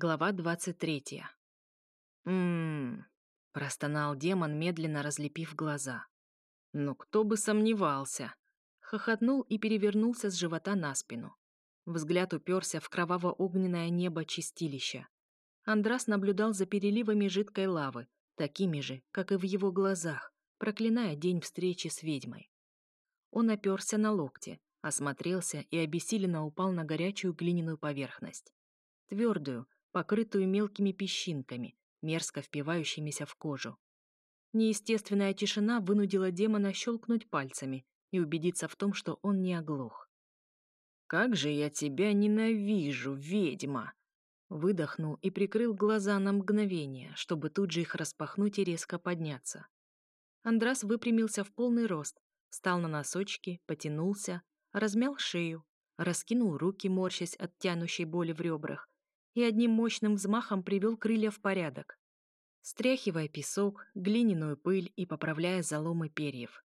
Глава двадцать третья. «М-м-м», простонал демон, медленно разлепив глаза. «Ну кто бы сомневался!» Хохотнул и перевернулся с живота на спину. Взгляд уперся в кроваво-огненное небо чистилища. Андрас наблюдал за переливами жидкой лавы, такими же, как и в его глазах, проклиная день встречи с ведьмой. Он оперся на локте, осмотрелся и обессиленно упал на горячую глиняную поверхность. Твердую, покрытую мелкими песчинками, мерзко впивающимися в кожу. Неестественная тишина вынудила демона щелкнуть пальцами и убедиться в том, что он не оглох. «Как же я тебя ненавижу, ведьма!» Выдохнул и прикрыл глаза на мгновение, чтобы тут же их распахнуть и резко подняться. Андрас выпрямился в полный рост, встал на носочки, потянулся, размял шею, раскинул руки, морщась от тянущей боли в ребрах, и одним мощным взмахом привел крылья в порядок, стряхивая песок, глиняную пыль и поправляя заломы перьев.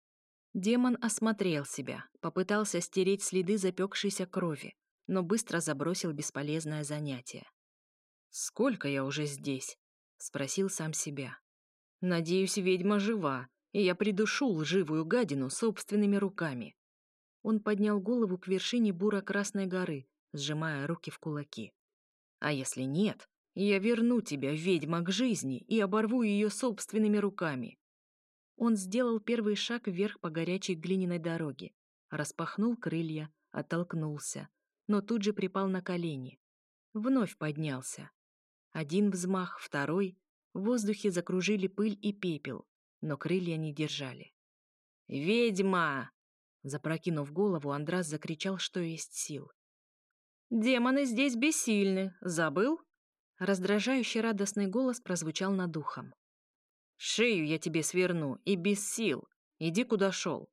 Демон осмотрел себя, попытался стереть следы запекшейся крови, но быстро забросил бесполезное занятие. «Сколько я уже здесь?» — спросил сам себя. «Надеюсь, ведьма жива, и я придушу лживую гадину собственными руками». Он поднял голову к вершине буро-красной горы, сжимая руки в кулаки. «А если нет, я верну тебя, ведьма, к жизни и оборву ее собственными руками». Он сделал первый шаг вверх по горячей глиняной дороге, распахнул крылья, оттолкнулся, но тут же припал на колени. Вновь поднялся. Один взмах, второй. В воздухе закружили пыль и пепел, но крылья не держали. «Ведьма!» Запрокинув голову, Андрас закричал, что есть сил. «Демоны здесь бессильны. Забыл?» Раздражающий радостный голос прозвучал над ухом. «Шею я тебе сверну, и без сил. Иди, куда шел».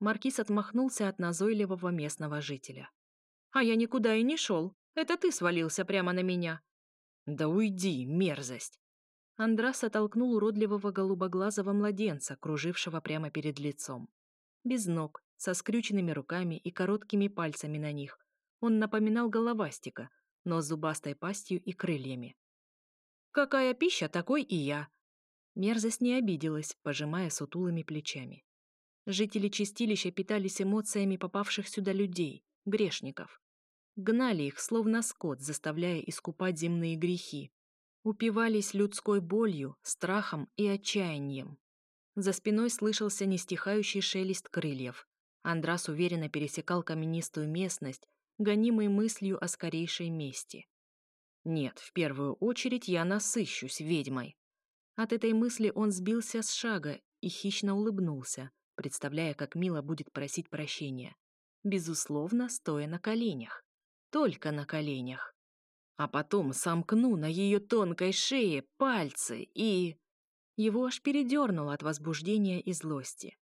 Маркиз отмахнулся от назойливого местного жителя. «А я никуда и не шел. Это ты свалился прямо на меня. «Да уйди, мерзость!» Андрас оттолкнул уродливого голубоглазого младенца, кружившего прямо перед лицом. Без ног, со скрюченными руками и короткими пальцами на них. Он напоминал головастика, но с зубастой пастью и крыльями. «Какая пища, такой и я!» Мерзость не обиделась, пожимая сутулыми плечами. Жители чистилища питались эмоциями попавших сюда людей, грешников. Гнали их, словно скот, заставляя искупать земные грехи. Упивались людской болью, страхом и отчаянием. За спиной слышался нестихающий шелест крыльев. Андрас уверенно пересекал каменистую местность, гонимой мыслью о скорейшей мести. Нет, в первую очередь я насыщусь ведьмой. От этой мысли он сбился с шага и хищно улыбнулся, представляя, как мило будет просить прощения. Безусловно, стоя на коленях только на коленях. А потом сомкну на ее тонкой шее пальцы и... Его аж передернуло от возбуждения и злости.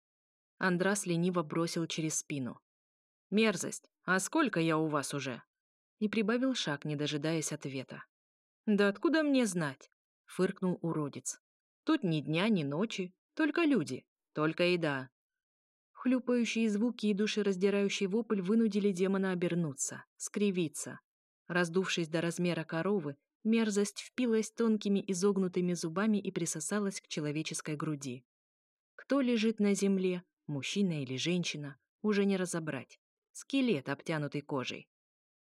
Андрас лениво бросил через спину. «Мерзость! А сколько я у вас уже?» И прибавил шаг, не дожидаясь ответа. «Да откуда мне знать?» — фыркнул уродец. «Тут ни дня, ни ночи, только люди, только еда. Хлюпающие звуки и душераздирающий вопль вынудили демона обернуться, скривиться. Раздувшись до размера коровы, мерзость впилась тонкими изогнутыми зубами и присосалась к человеческой груди. Кто лежит на земле, мужчина или женщина, уже не разобрать. Скелет, обтянутый кожей.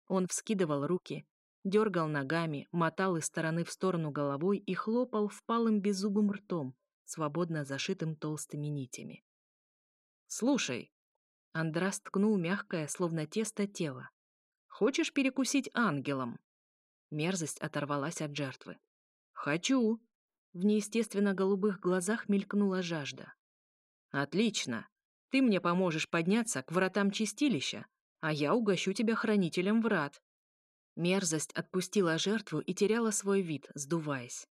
Он вскидывал руки, дергал ногами, мотал из стороны в сторону головой и хлопал впалым беззубым ртом, свободно зашитым толстыми нитями. «Слушай». Андрас ткнул мягкое, словно тесто, тело. «Хочешь перекусить ангелом?» Мерзость оторвалась от жертвы. «Хочу!» В неестественно голубых глазах мелькнула жажда. «Отлично! Ты мне поможешь подняться к вратам чистилища, а я угощу тебя хранителем врат». Мерзость отпустила жертву и теряла свой вид, сдуваясь.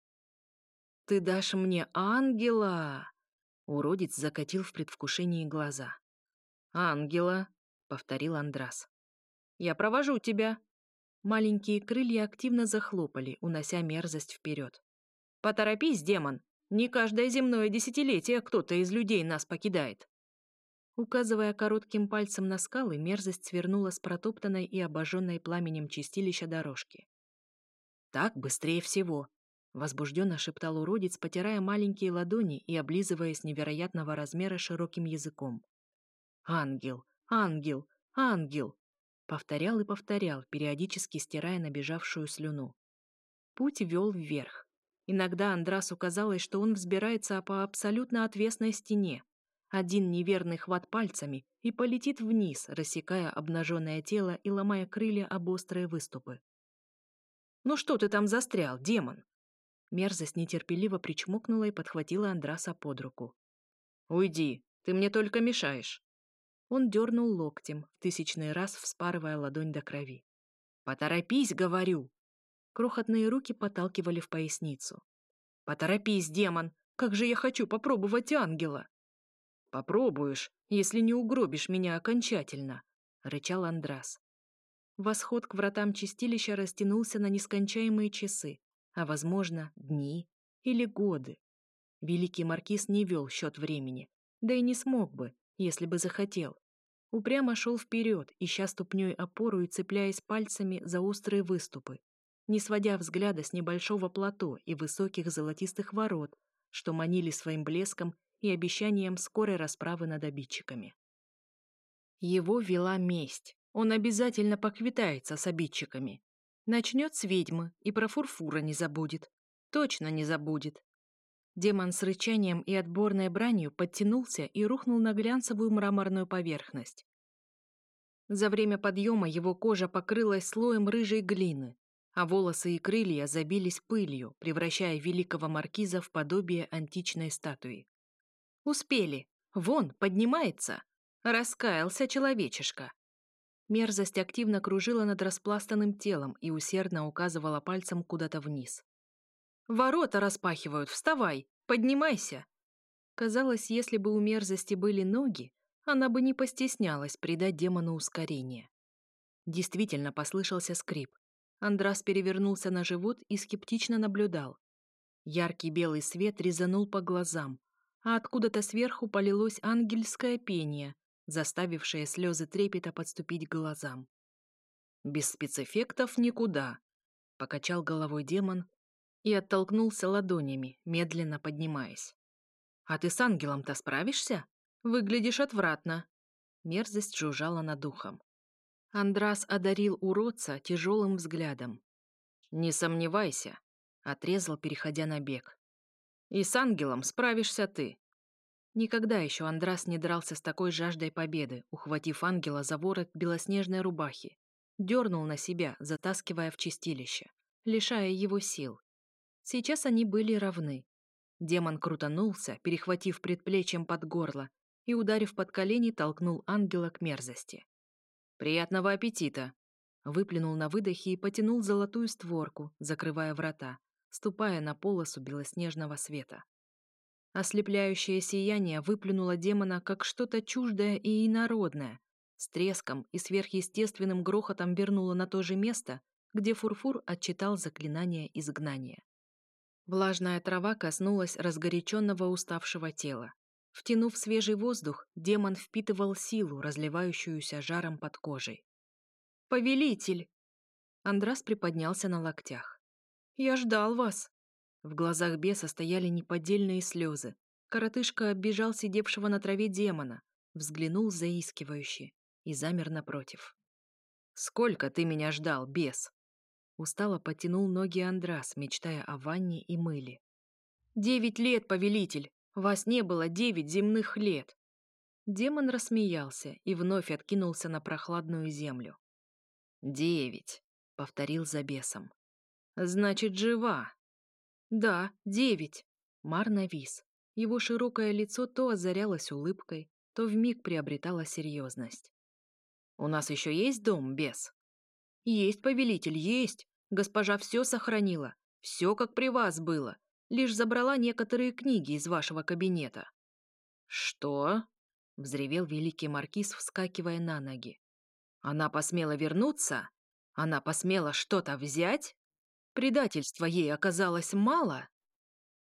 «Ты дашь мне ангела!» Уродец закатил в предвкушении глаза. «Ангела!» — повторил Андрас. «Я провожу тебя!» Маленькие крылья активно захлопали, унося мерзость вперед. «Поторопись, демон! Не каждое земное десятилетие кто-то из людей нас покидает!» Указывая коротким пальцем на скалы, мерзость свернула с протоптанной и обожженной пламенем чистилища дорожки. Так быстрее всего, возбужденно шептал уродец, потирая маленькие ладони и облизываясь невероятного размера широким языком. Ангел, ангел, ангел, повторял и повторял, периодически стирая набежавшую слюну. Путь вел вверх. Иногда Андрасу казалось, что он взбирается по абсолютно отвесной стене. Один неверный хват пальцами и полетит вниз, рассекая обнаженное тело и ломая крылья об острые выступы. «Ну что ты там застрял, демон?» Мерзость нетерпеливо причмокнула и подхватила Андраса под руку. «Уйди, ты мне только мешаешь». Он дернул локтем, в тысячный раз вспарывая ладонь до крови. «Поторопись, говорю!» Крохотные руки подталкивали в поясницу. «Поторопись, демон! Как же я хочу попробовать ангела!» «Попробуешь, если не угробишь меня окончательно», — рычал Андрас. Восход к вратам чистилища растянулся на нескончаемые часы, а, возможно, дни или годы. Великий маркиз не вел счет времени, да и не смог бы, если бы захотел. Упрямо шел вперед, ища ступней опору и цепляясь пальцами за острые выступы, не сводя взгляда с небольшого плато и высоких золотистых ворот, что манили своим блеском и обещанием скорой расправы над обидчиками. Его вела месть. Он обязательно поквитается с обидчиками. Начнет с ведьмы и про фурфура не забудет. Точно не забудет. Демон с рычанием и отборной бранью подтянулся и рухнул на глянцевую мраморную поверхность. За время подъема его кожа покрылась слоем рыжей глины, а волосы и крылья забились пылью, превращая великого маркиза в подобие античной статуи. Успели. Вон, поднимается. Раскаялся человечишка. Мерзость активно кружила над распластанным телом и усердно указывала пальцем куда-то вниз. «Ворота распахивают! Вставай! Поднимайся!» Казалось, если бы у мерзости были ноги, она бы не постеснялась придать демону ускорение. Действительно послышался скрип. Андрас перевернулся на живот и скептично наблюдал. Яркий белый свет резанул по глазам, а откуда-то сверху полилось ангельское пение, заставившее слезы трепета подступить к глазам. «Без спецэффектов никуда», — покачал головой демон и оттолкнулся ладонями, медленно поднимаясь. «А ты с ангелом-то справишься? Выглядишь отвратно!» Мерзость жужжала над духом. Андрас одарил уродца тяжелым взглядом. «Не сомневайся», — отрезал, переходя на бег. «И с ангелом справишься ты». Никогда еще Андрас не дрался с такой жаждой победы, ухватив ангела за ворот белоснежной рубахи. Дернул на себя, затаскивая в чистилище, лишая его сил. Сейчас они были равны. Демон крутанулся, перехватив предплечьем под горло, и, ударив под колени, толкнул ангела к мерзости. «Приятного аппетита!» Выплюнул на выдохе и потянул золотую створку, закрывая врата, ступая на полосу белоснежного света. Ослепляющее сияние выплюнуло демона как что-то чуждое и инородное, с треском и сверхъестественным грохотом вернуло на то же место, где Фурфур отчитал заклинание изгнания. Влажная трава коснулась разгоряченного уставшего тела. Втянув свежий воздух, демон впитывал силу, разливающуюся жаром под кожей. «Повелитель!» Андрас приподнялся на локтях. «Я ждал вас!» В глазах беса стояли неподдельные слезы. Коротышка оббежал сидевшего на траве демона, взглянул заискивающе и замер напротив. «Сколько ты меня ждал, бес?» Устало потянул ноги Андрас, мечтая о ванне и мыле. «Девять лет, повелитель! Вас не было девять земных лет!» Демон рассмеялся и вновь откинулся на прохладную землю. «Девять», — повторил за бесом. «Значит, жива». «Да, девять». Мар навис. Его широкое лицо то озарялось улыбкой, то вмиг приобретало серьезность. «У нас еще есть дом, бес?» «Есть, повелитель, есть. Госпожа все сохранила. Все, как при вас было лишь забрала некоторые книги из вашего кабинета». «Что?» — взревел великий маркиз, вскакивая на ноги. «Она посмела вернуться? Она посмела что-то взять? Предательства ей оказалось мало?»